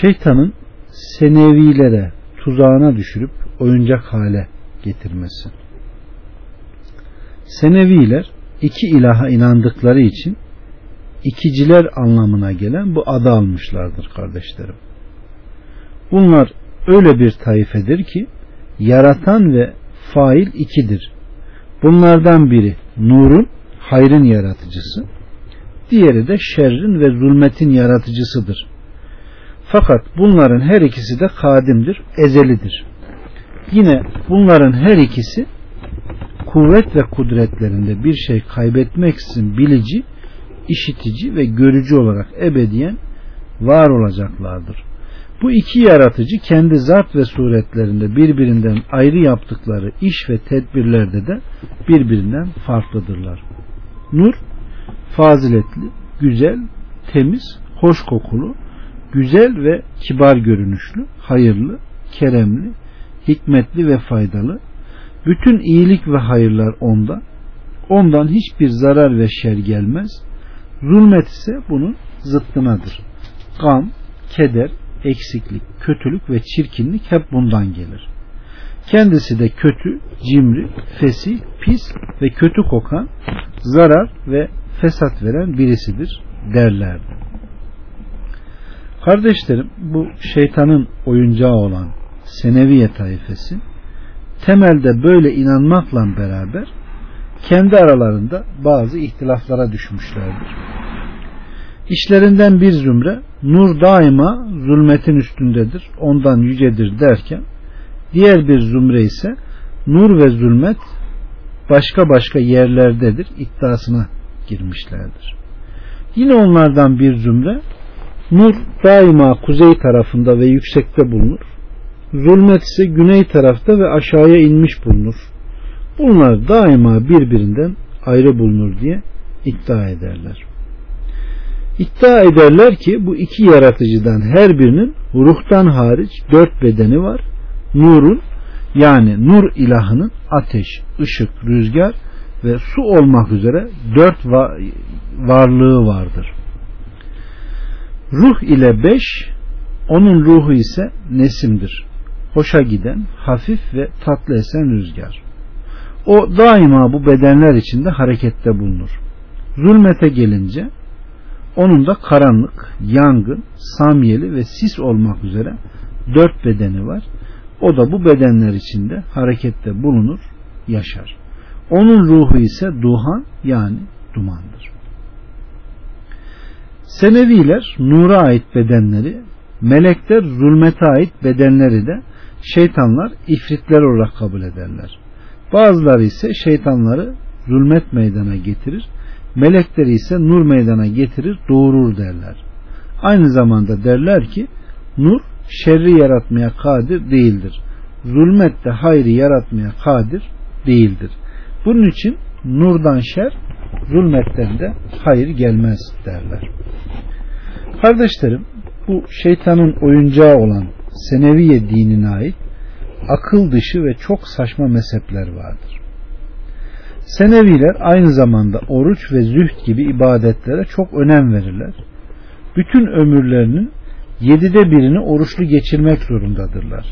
şeytanın senevilere tuzağına düşürüp oyuncak hale getirmesi. Seneviler iki ilaha inandıkları için ikiciler anlamına gelen bu adı almışlardır kardeşlerim. Bunlar öyle bir taifedir ki yaratan ve fail ikidir. Bunlardan biri nurun, hayrın yaratıcısı, diğeri de şerrin ve zulmetin yaratıcısıdır. Fakat bunların her ikisi de kadimdir, ezelidir. Yine bunların her ikisi kuvvet ve kudretlerinde bir şey kaybetmeksizin bilici, işitici ve görücü olarak ebediyen var olacaklardır. Bu iki yaratıcı kendi zat ve suretlerinde birbirinden ayrı yaptıkları iş ve tedbirlerde de birbirinden farklıdırlar. Nur, faziletli, güzel, temiz, hoş kokulu, güzel ve kibar görünüşlü, hayırlı, keremli, hikmetli ve faydalı. Bütün iyilik ve hayırlar onda. Ondan hiçbir zarar ve şer gelmez. Zulmet ise bunun zıttınadır. Gam, keder, eksiklik, kötülük ve çirkinlik hep bundan gelir. Kendisi de kötü, cimri, fesih, pis ve kötü kokan, zarar ve fesat veren birisidir derlerdi. Kardeşlerim bu şeytanın oyuncağı olan Seneviye taifesi temelde böyle inanmakla beraber kendi aralarında bazı ihtilaflara düşmüşlerdir. İşlerinden bir zümre nur daima zulmetin üstündedir, ondan yücedir derken diğer bir zümre ise nur ve zulmet başka başka yerlerdedir iddiasına girmişlerdir. Yine onlardan bir zümre nur daima kuzey tarafında ve yüksekte bulunur. Zulmet ise güney tarafta ve aşağıya inmiş bulunur. Bunlar daima birbirinden ayrı bulunur diye iddia ederler. İddia ederler ki bu iki yaratıcıdan her birinin ruhtan hariç dört bedeni var. Nurun yani nur ilahının ateş, ışık, rüzgar ve su olmak üzere dört varlığı vardır. Ruh ile beş, onun ruhu ise nesimdir. Hoşa giden, hafif ve tatlı esen rüzgar. O daima bu bedenler içinde harekette bulunur. Zulmete gelince onun da karanlık, yangın, samyeli ve sis olmak üzere dört bedeni var. O da bu bedenler içinde harekette bulunur, yaşar. Onun ruhu ise duhan yani dumandır. Seneviler nura ait bedenleri, melekler zulmete ait bedenleri de şeytanlar ifritler olarak kabul ederler. Bazıları ise şeytanları zulmet meydana getirir, melekleri ise nur meydana getirir, doğurur derler. Aynı zamanda derler ki nur şerri yaratmaya kadir değildir. Zulmet de hayrı yaratmaya kadir değildir. Bunun için nurdan şer, zulmetten de hayır gelmez derler. Kardeşlerim, bu şeytanın oyuncağı olan Seneviye dinine ait akıl dışı ve çok saçma mezhepler vardır. Seneviler aynı zamanda oruç ve zühd gibi ibadetlere çok önem verirler. Bütün ömürlerinin yedide birini oruçlu geçirmek zorundadırlar.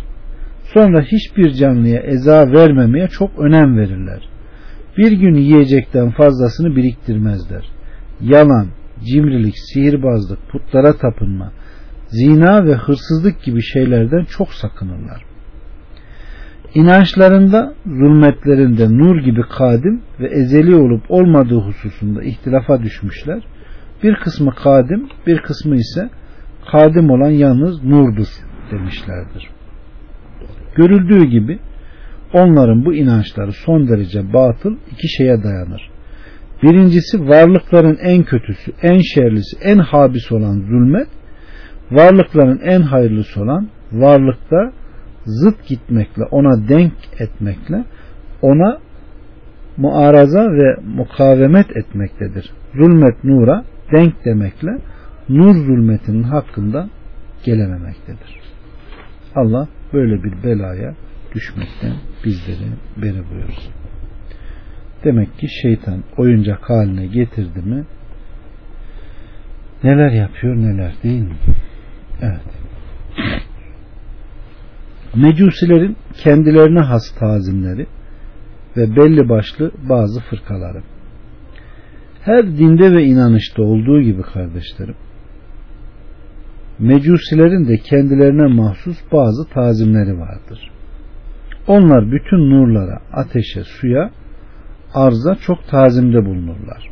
Sonra hiçbir canlıya eza vermemeye çok önem verirler. Bir gün yiyecekten fazlasını biriktirmezler. Yalan, cimrilik, sihirbazlık, putlara tapınma, zina ve hırsızlık gibi şeylerden çok sakınırlar. İnançlarında, zulmetlerinde nur gibi kadim ve ezeli olup olmadığı hususunda ihtilafa düşmüşler. Bir kısmı kadim, bir kısmı ise kadim olan yalnız nurdur demişlerdir. Görüldüğü gibi onların bu inançları son derece batıl iki şeye dayanır. Birincisi varlıkların en kötüsü, en şerlisi, en habis olan zulmet, varlıkların en hayırlısı olan varlıkta zıt gitmekle, ona denk etmekle, ona muaraza ve mukavemet etmektedir. Zulmet nura denk demekle nur zulmetinin hakkında gelememektedir. Allah böyle bir belaya düşmekten bizleri beri buyursun. Demek ki şeytan oyuncak haline getirdi mi neler yapıyor neler değil mi? Evet. Mecusilerin kendilerine has tazimleri ve belli başlı bazı fırkaları. Her dinde ve inanışta olduğu gibi kardeşlerim, Mecusilerin de kendilerine mahsus bazı tazimleri vardır. Onlar bütün nurlara, ateşe, suya, arza çok tazimde bulunurlar.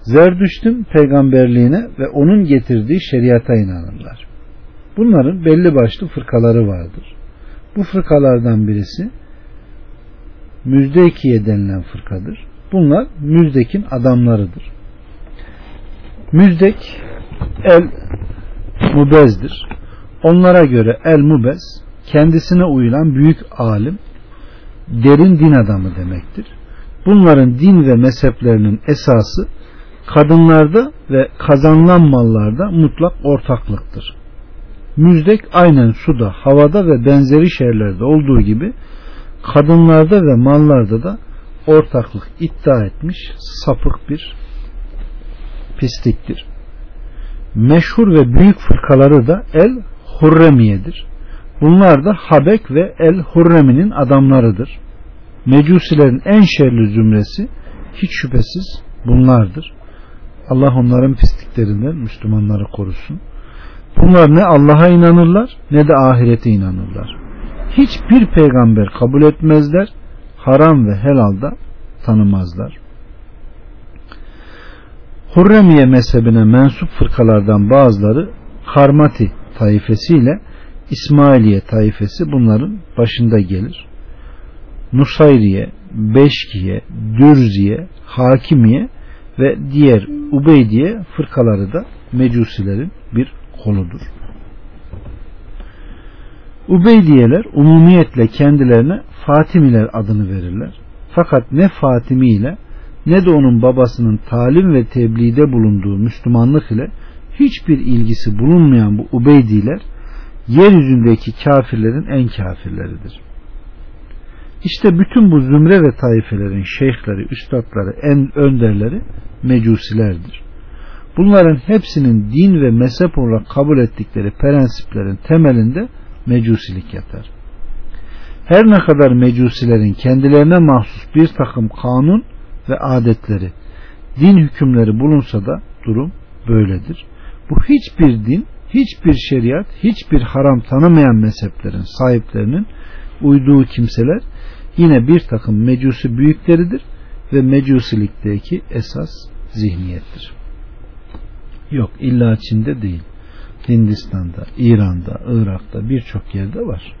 Zerdüşt'ün peygamberliğine ve onun getirdiği şeriata inanırlar. Bunların belli başlı fırkaları vardır. Bu fırkalardan birisi Müzdekiye denilen fırkadır. Bunlar Müzdek'in adamlarıdır. Müzdek El Mubez'dir. Onlara göre El Mubez kendisine uyulan büyük alim, derin din adamı demektir. Bunların din ve mezheplerinin esası kadınlarda ve kazanılan mallarda mutlak ortaklıktır. Müzdek aynen suda, havada ve benzeri şeylerde olduğu gibi kadınlarda ve mallarda da ortaklık iddia etmiş sapık bir pisliktir. Meşhur ve büyük fırkaları da El Hurremiye'dir. Bunlar da Habek ve El Hurremi'nin adamlarıdır. Mecusilerin en şerli zümresi hiç şüphesiz bunlardır. Allah onların pisliklerinden Müslümanları korusun. Bunlar ne Allah'a inanırlar ne de ahirete inanırlar. Hiçbir peygamber kabul etmezler, haram ve helalda tanımazlar. Hurremiye mezhebine mensup fırkalardan bazıları Karmati taifesiyle İsmailiye taifesi bunların başında gelir. Nusayriye, Beşkiye, Dürziye, Hakimiye ve diğer Ubeydiye fırkaları da Mecusilerin bir koludur. Ubeydiyeler umumiyetle kendilerine Fatimiler adını verirler. Fakat ne Fatimi ile ne de onun babasının talim ve tebliğde bulunduğu Müslümanlık ile hiçbir ilgisi bulunmayan bu Ubeydiler yeryüzündeki kafirlerin en kafirleridir. İşte bütün bu zümre ve taifelerin şeyhleri, üstadları, en önderleri mecusilerdir. Bunların hepsinin din ve mezhep olarak kabul ettikleri prensiplerin temelinde mecusilik yatar. Her ne kadar mecusilerin kendilerine mahsus bir takım kanun ve adetleri, din hükümleri bulunsa da durum böyledir. Bu hiçbir din, hiçbir şeriat, hiçbir haram tanımayan mezheplerin sahiplerinin uyduğu kimseler yine bir takım mecusi büyükleridir ve mecusilikteki esas zihniyettir. Yok illa Çin'de değil. Hindistan'da, İran'da, Irak'ta birçok yerde var.